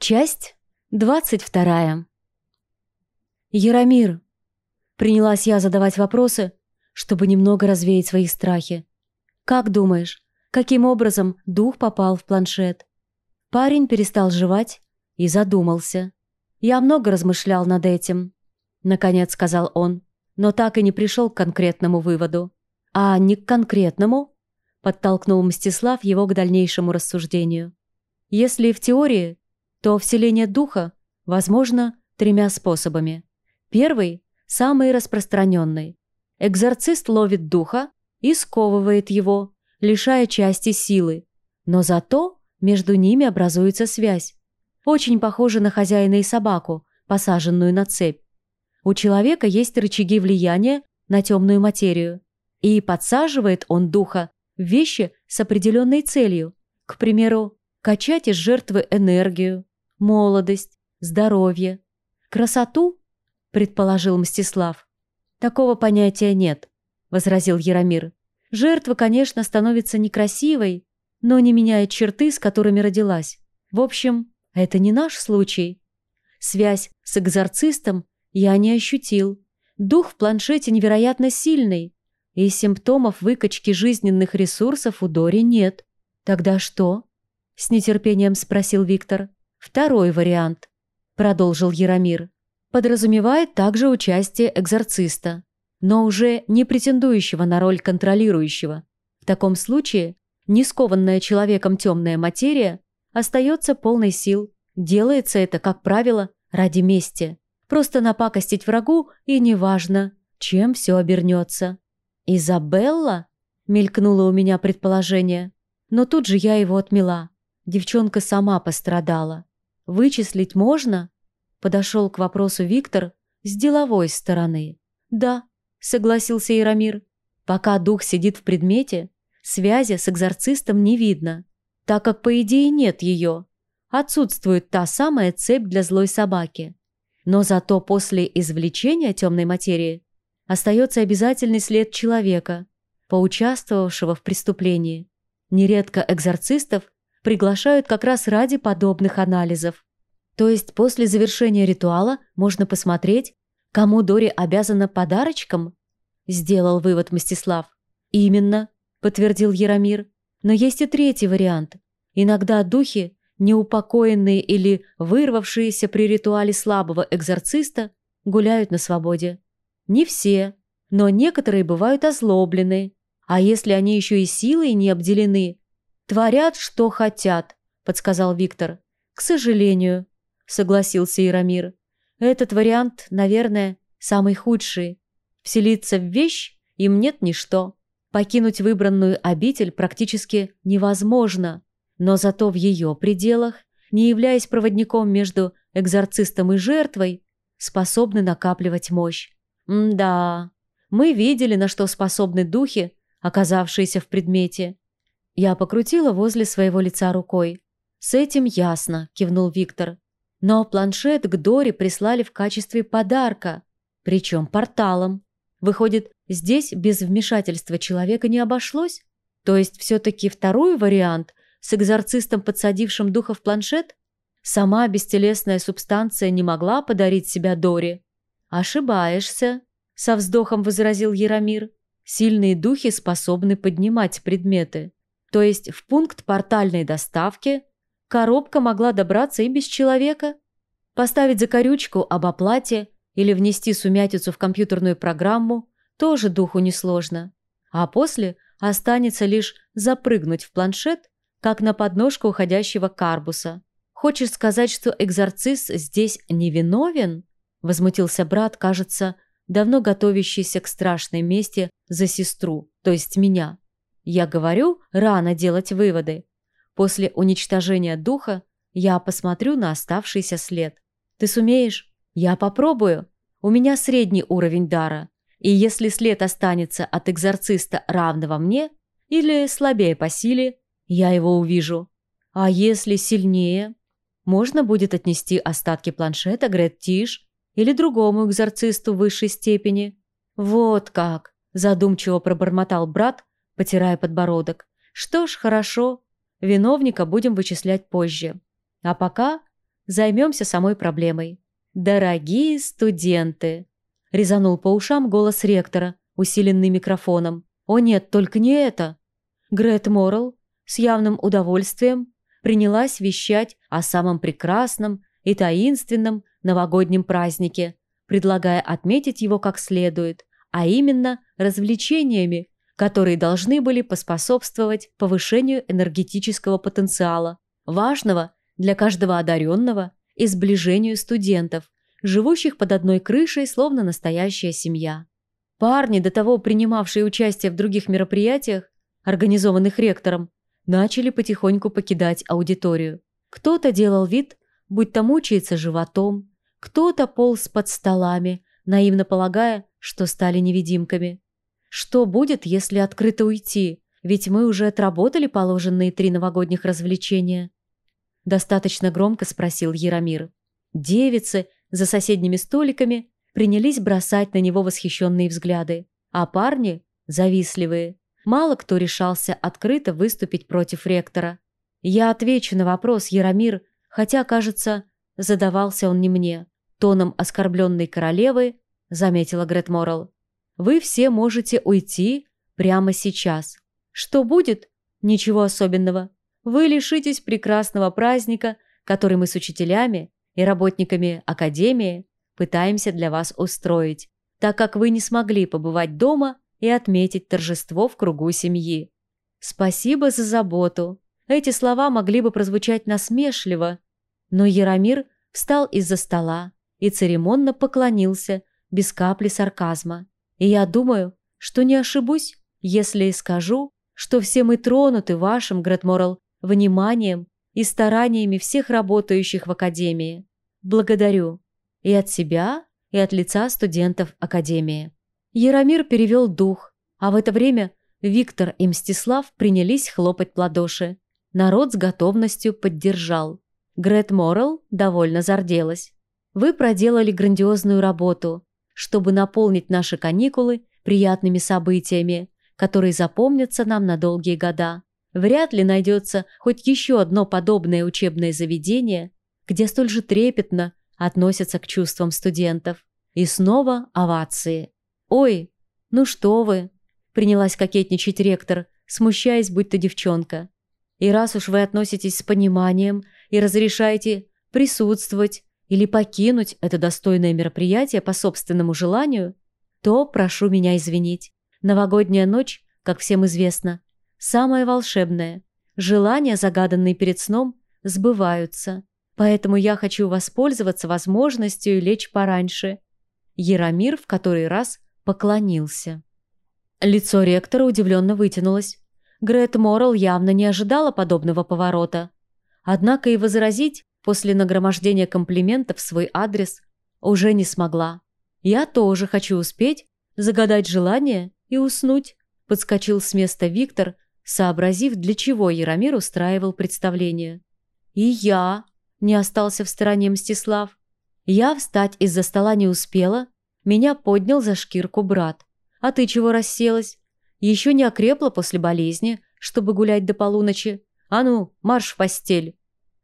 Часть двадцать вторая. Яромир. Принялась я задавать вопросы, чтобы немного развеять свои страхи. Как думаешь, каким образом дух попал в планшет? Парень перестал жевать и задумался. Я много размышлял над этим. Наконец сказал он, но так и не пришел к конкретному выводу. А не к конкретному? Подтолкнул Мстислав его к дальнейшему рассуждению. Если в теории то вселение духа возможно тремя способами. Первый – самый распространенный. Экзорцист ловит духа и сковывает его, лишая части силы, но зато между ними образуется связь. Очень похоже на хозяина и собаку, посаженную на цепь. У человека есть рычаги влияния на темную материю, и подсаживает он духа в вещи с определенной целью, к примеру, качать из жертвы энергию, молодость, здоровье. Красоту, предположил Мстислав. Такого понятия нет, возразил Яромир. Жертва, конечно, становится некрасивой, но не меняет черты, с которыми родилась. В общем, это не наш случай. Связь с экзорцистом я не ощутил. Дух в планшете невероятно сильный, и симптомов выкачки жизненных ресурсов у Дори нет. Тогда что? С нетерпением спросил Виктор. Второй вариант, продолжил Яромир, подразумевает также участие экзорциста, но уже не претендующего на роль контролирующего. В таком случае не скованная человеком темная материя остается полной сил. Делается это, как правило, ради мести. Просто напакостить врагу, и неважно, чем все обернется. «Изабелла?» – мелькнуло у меня предположение. Но тут же я его отмела. Девчонка сама пострадала. Вычислить можно? Подошел к вопросу Виктор с деловой стороны. Да, согласился Ирамир. Пока дух сидит в предмете, связи с экзорцистом не видно, так как, по идее, нет ее. Отсутствует та самая цепь для злой собаки. Но зато после извлечения темной материи остается обязательный след человека, поучаствовавшего в преступлении. Нередко экзорцистов приглашают как раз ради подобных анализов. То есть после завершения ритуала можно посмотреть, кому Дори обязана подарочком? Сделал вывод Мстислав. Именно, подтвердил Яромир. Но есть и третий вариант. Иногда духи, неупокоенные или вырвавшиеся при ритуале слабого экзорциста, гуляют на свободе. Не все, но некоторые бывают озлоблены. А если они еще и силой не обделены, «Творят, что хотят», – подсказал Виктор. «К сожалению», – согласился Ирамир. «Этот вариант, наверное, самый худший. Вселиться в вещь им нет ничто. Покинуть выбранную обитель практически невозможно, но зато в ее пределах, не являясь проводником между экзорцистом и жертвой, способны накапливать мощь. М да, мы видели, на что способны духи, оказавшиеся в предмете. Я покрутила возле своего лица рукой. «С этим ясно», – кивнул Виктор. «Но планшет к Доре прислали в качестве подарка, причем порталом. Выходит, здесь без вмешательства человека не обошлось? То есть все-таки второй вариант с экзорцистом, подсадившим духа в планшет? Сама бестелесная субстанция не могла подарить себя Доре?» «Ошибаешься», – со вздохом возразил Яромир. «Сильные духи способны поднимать предметы». То есть в пункт портальной доставки коробка могла добраться и без человека. Поставить закорючку об оплате или внести сумятицу в компьютерную программу тоже духу несложно. А после останется лишь запрыгнуть в планшет, как на подножку уходящего карбуса. «Хочешь сказать, что экзорцист здесь невиновен?» Возмутился брат, кажется, давно готовящийся к страшной мести за сестру, то есть меня. Я говорю, рано делать выводы. После уничтожения духа я посмотрю на оставшийся след. Ты сумеешь? Я попробую. У меня средний уровень дара. И если след останется от экзорциста равного мне, или слабее по силе, я его увижу. А если сильнее, можно будет отнести остатки планшета Грет Тиш или другому экзорцисту высшей степени. Вот как, задумчиво пробормотал брат, потирая подбородок. Что ж, хорошо. Виновника будем вычислять позже. А пока займемся самой проблемой. Дорогие студенты!» Резанул по ушам голос ректора, усиленный микрофоном. «О нет, только не это!» Грет Моррелл с явным удовольствием принялась вещать о самом прекрасном и таинственном новогоднем празднике, предлагая отметить его как следует, а именно развлечениями, которые должны были поспособствовать повышению энергетического потенциала, важного для каждого одаренного и сближению студентов, живущих под одной крышей, словно настоящая семья. Парни, до того принимавшие участие в других мероприятиях, организованных ректором, начали потихоньку покидать аудиторию. Кто-то делал вид, будто мучается животом, кто-то полз под столами, наивно полагая, что стали невидимками. Что будет, если открыто уйти? Ведь мы уже отработали положенные три новогодних развлечения. Достаточно громко спросил Яромир. Девицы за соседними столиками принялись бросать на него восхищенные взгляды, а парни, завистливые, мало кто решался открыто выступить против ректора. Я отвечу на вопрос, Яромир, хотя, кажется, задавался он не мне. Тоном оскорбленной королевы заметила Грет Моррелл. Вы все можете уйти прямо сейчас. Что будет? Ничего особенного. Вы лишитесь прекрасного праздника, который мы с учителями и работниками Академии пытаемся для вас устроить, так как вы не смогли побывать дома и отметить торжество в кругу семьи. Спасибо за заботу. Эти слова могли бы прозвучать насмешливо, но Яромир встал из-за стола и церемонно поклонился, без капли сарказма. И я думаю, что не ошибусь, если скажу, что все мы тронуты вашим, Гретморал, вниманием и стараниями всех работающих в Академии. Благодарю. И от себя, и от лица студентов Академии. Яромир перевел дух, а в это время Виктор и Мстислав принялись хлопать ладоши. Народ с готовностью поддержал. Грет Моррелл довольно зарделась. Вы проделали грандиозную работу, чтобы наполнить наши каникулы приятными событиями, которые запомнятся нам на долгие года. Вряд ли найдется хоть еще одно подобное учебное заведение, где столь же трепетно относятся к чувствам студентов. И снова овации. «Ой, ну что вы!» – принялась кокетничать ректор, смущаясь, будь то девчонка. «И раз уж вы относитесь с пониманием и разрешаете присутствовать или покинуть это достойное мероприятие по собственному желанию, то прошу меня извинить. Новогодняя ночь, как всем известно, самая волшебная. Желания, загаданные перед сном, сбываются. Поэтому я хочу воспользоваться возможностью лечь пораньше. Яромир в который раз поклонился. Лицо ректора удивленно вытянулось. Грет Моррелл явно не ожидала подобного поворота. Однако и возразить после нагромождения комплиментов в свой адрес уже не смогла. «Я тоже хочу успеть, загадать желание и уснуть», подскочил с места Виктор, сообразив, для чего Яромир устраивал представление. «И я», – не остался в стороне Мстислав. Я встать из-за стола не успела, меня поднял за шкирку брат. «А ты чего расселась? Еще не окрепла после болезни, чтобы гулять до полуночи. А ну, марш в постель!»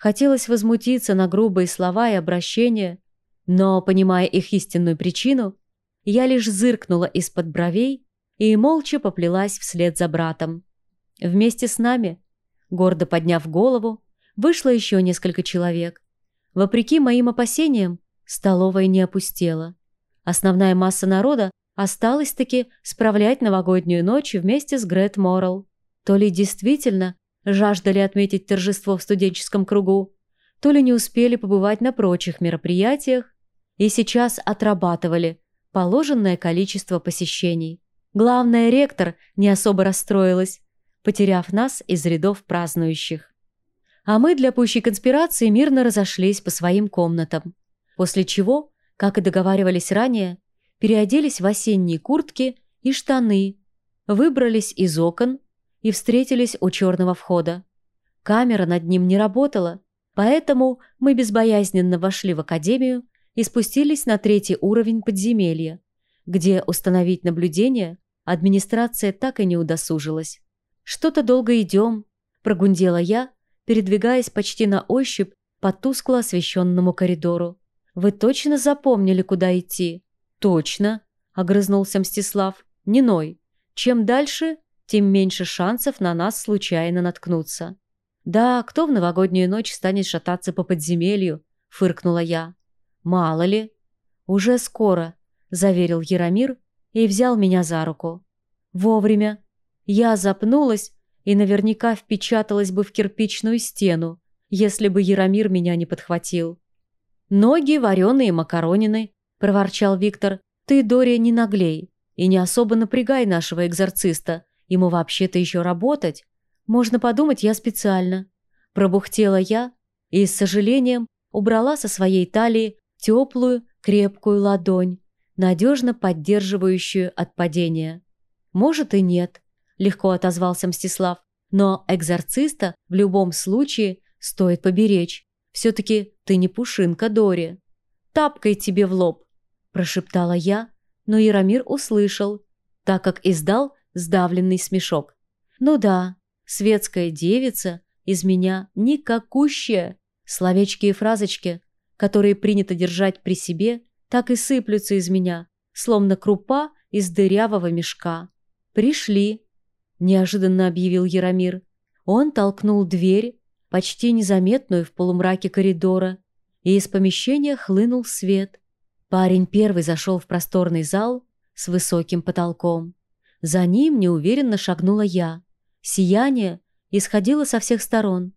Хотелось возмутиться на грубые слова и обращения, но, понимая их истинную причину, я лишь зыркнула из-под бровей и молча поплелась вслед за братом. Вместе с нами, гордо подняв голову, вышло еще несколько человек. Вопреки моим опасениям, столовая не опустела. Основная масса народа осталась-таки справлять новогоднюю ночь вместе с Грет Моррелл. То ли действительно жаждали отметить торжество в студенческом кругу, то ли не успели побывать на прочих мероприятиях и сейчас отрабатывали положенное количество посещений. Главное, ректор не особо расстроилась, потеряв нас из рядов празднующих. А мы для пущей конспирации мирно разошлись по своим комнатам, после чего, как и договаривались ранее, переоделись в осенние куртки и штаны, выбрались из окон и встретились у черного входа. Камера над ним не работала, поэтому мы безбоязненно вошли в академию и спустились на третий уровень подземелья, где установить наблюдение администрация так и не удосужилась. «Что-то долго идем», – прогундела я, передвигаясь почти на ощупь по тускло освещенному коридору. «Вы точно запомнили, куда идти?» «Точно», — огрызнулся Мстислав. «Не ной. Чем дальше, тем меньше шансов на нас случайно наткнуться». «Да, кто в новогоднюю ночь станет шататься по подземелью?» — фыркнула я. «Мало ли». «Уже скоро», — заверил Яромир и взял меня за руку. Вовремя. Я запнулась и наверняка впечаталась бы в кирпичную стену, если бы Яромир меня не подхватил. «Ноги вареные макаронины», — проворчал Виктор. «Ты, Дория, не наглей и не особо напрягай нашего экзорциста. Ему вообще-то еще работать. Можно подумать, я специально». Пробухтела я и с сожалением убрала со своей талии теплую, крепкую ладонь, надежно поддерживающую от падения. «Может и нет», – легко отозвался Мстислав. «Но экзорциста в любом случае стоит поберечь. Все-таки ты не пушинка, Дори». «Тапкой тебе в лоб», – прошептала я, но Яромир услышал, так как издал сдавленный смешок. «Ну да, светская девица из меня никакущая». Словечки и фразочки, которые принято держать при себе, так и сыплются из меня, словно крупа из дырявого мешка. «Пришли», – неожиданно объявил Яромир. Он толкнул дверь, почти незаметную в полумраке коридора, и из помещения хлынул свет. Парень первый зашел в просторный зал с высоким потолком. За ним неуверенно шагнула я. Сияние исходило со всех сторон.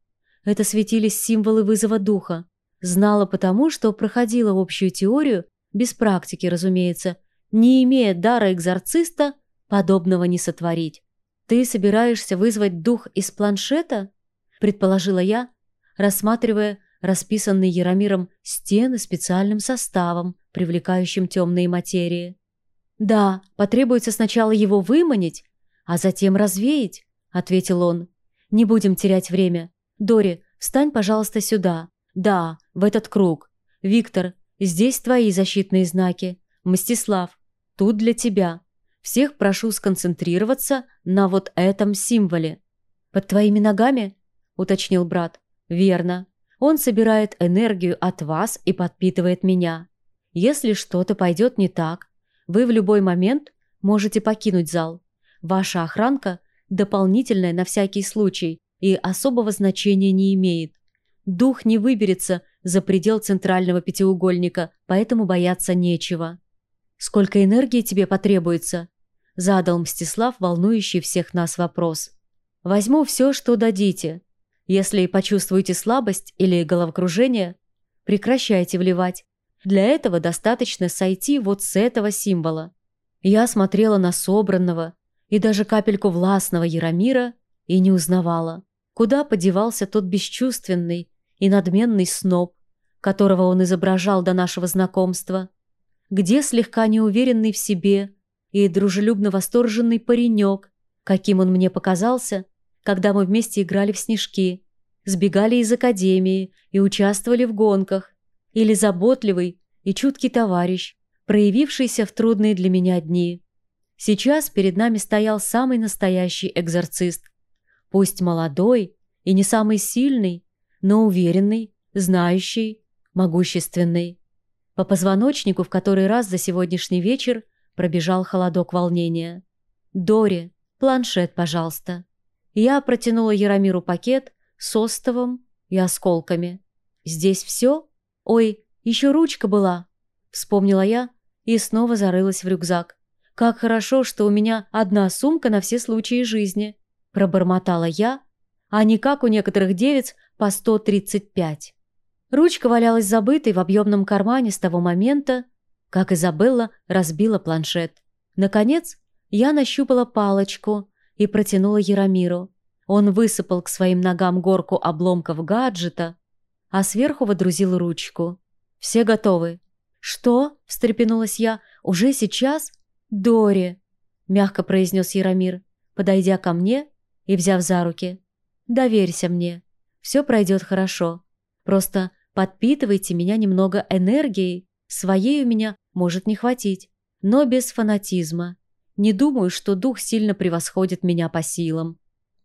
Это светились символы вызова духа. Знала потому, что проходила общую теорию, без практики, разумеется, не имея дара экзорциста, Подобного не сотворить. Ты собираешься вызвать дух из планшета? Предположила я, рассматривая расписанные Яромиром стены специальным составом, привлекающим темные материи. «Да, потребуется сначала его выманить, а затем развеять», — ответил он. «Не будем терять время. Дори, встань, пожалуйста, сюда. Да, в этот круг. Виктор, здесь твои защитные знаки. Мстислав, тут для тебя. Всех прошу сконцентрироваться на вот этом символе. Под твоими ногами? уточнил брат. Верно. Он собирает энергию от вас и подпитывает меня. Если что-то пойдет не так, вы в любой момент можете покинуть зал. Ваша охранка дополнительная на всякий случай и особого значения не имеет. Дух не выберется за предел центрального пятиугольника, поэтому бояться нечего. Сколько энергии тебе потребуется? Задал Мстислав волнующий всех нас вопрос. «Возьму все, что дадите. Если почувствуете слабость или головокружение, прекращайте вливать. Для этого достаточно сойти вот с этого символа». Я смотрела на собранного и даже капельку властного Яромира и не узнавала, куда подевался тот бесчувственный и надменный сноб, которого он изображал до нашего знакомства, где слегка неуверенный в себе, и дружелюбно восторженный паренек, каким он мне показался, когда мы вместе играли в снежки, сбегали из академии и участвовали в гонках, или заботливый и чуткий товарищ, проявившийся в трудные для меня дни. Сейчас перед нами стоял самый настоящий экзорцист. Пусть молодой и не самый сильный, но уверенный, знающий, могущественный. По позвоночнику в который раз за сегодняшний вечер Пробежал холодок волнения. «Дори, планшет, пожалуйста». Я протянула Яромиру пакет с остовом и осколками. «Здесь все? Ой, еще ручка была!» Вспомнила я и снова зарылась в рюкзак. «Как хорошо, что у меня одна сумка на все случаи жизни!» Пробормотала я, а не как у некоторых девиц по 135. Ручка валялась забытой в объемном кармане с того момента, как Изабелла разбила планшет. Наконец, я нащупала палочку и протянула Яромиру. Он высыпал к своим ногам горку обломков гаджета, а сверху водрузил ручку. «Все готовы?» «Что?» – встрепенулась я. «Уже сейчас?» «Дори!» – мягко произнес Яромир, подойдя ко мне и взяв за руки. «Доверься мне. Все пройдет хорошо. Просто подпитывайте меня немного энергией. Своей у меня может не хватить, но без фанатизма. Не думаю, что дух сильно превосходит меня по силам.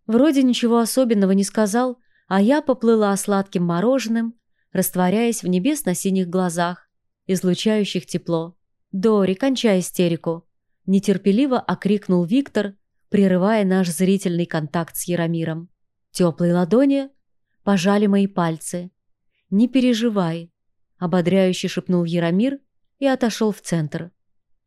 Вроде ничего особенного не сказал, а я поплыла сладким мороженым, растворяясь в небесно-синих глазах, излучающих тепло. «Дори, кончай истерику!» Нетерпеливо окрикнул Виктор, прерывая наш зрительный контакт с Яромиром. Теплые ладони пожали мои пальцы. «Не переживай», — ободряюще шепнул Яромир и отошел в центр.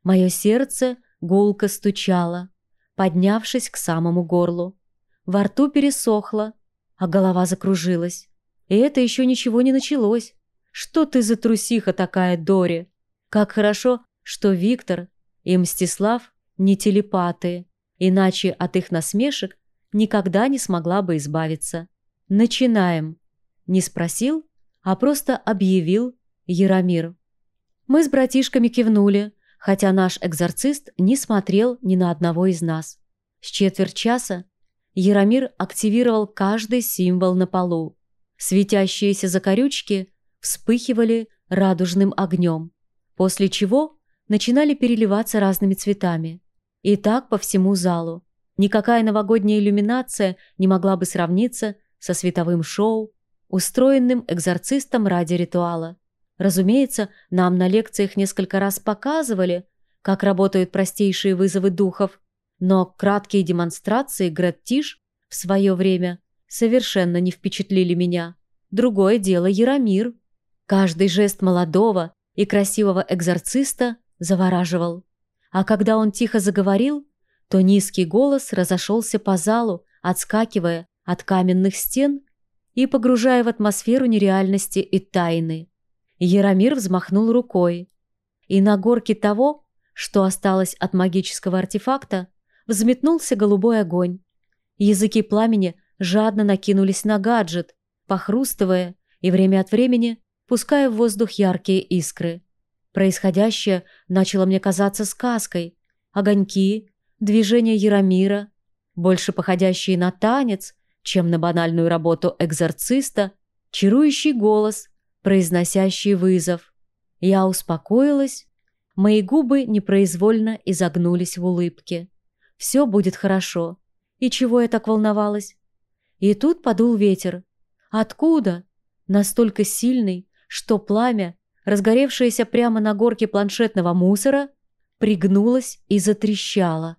Мое сердце гулко стучало, поднявшись к самому горлу. Во рту пересохло, а голова закружилась. И это еще ничего не началось. Что ты за трусиха такая, Дори? Как хорошо, что Виктор и Мстислав не телепаты, иначе от их насмешек никогда не смогла бы избавиться. Начинаем. Не спросил, а просто объявил Яромир. Мы с братишками кивнули, хотя наш экзорцист не смотрел ни на одного из нас. С четверть часа Яромир активировал каждый символ на полу. Светящиеся закорючки вспыхивали радужным огнем, после чего начинали переливаться разными цветами. И так по всему залу. Никакая новогодняя иллюминация не могла бы сравниться со световым шоу, устроенным экзорцистом ради ритуала. Разумеется, нам на лекциях несколько раз показывали, как работают простейшие вызовы духов, но краткие демонстрации Греттиш в свое время совершенно не впечатлили меня. Другое дело Яромир. Каждый жест молодого и красивого экзорциста завораживал. А когда он тихо заговорил, то низкий голос разошелся по залу, отскакивая от каменных стен и погружая в атмосферу нереальности и тайны. Яромир взмахнул рукой, и на горке того, что осталось от магического артефакта, взметнулся голубой огонь. Языки пламени жадно накинулись на гаджет, похрустывая и время от времени пуская в воздух яркие искры. Происходящее начало мне казаться сказкой. Огоньки, движения Яромира, больше походящие на танец, чем на банальную работу экзорциста, чарующий голос, произносящий вызов. Я успокоилась, мои губы непроизвольно изогнулись в улыбке. Все будет хорошо. И чего я так волновалась? И тут подул ветер. Откуда? Настолько сильный, что пламя разгоревшаяся прямо на горке планшетного мусора, пригнулась и затрещала.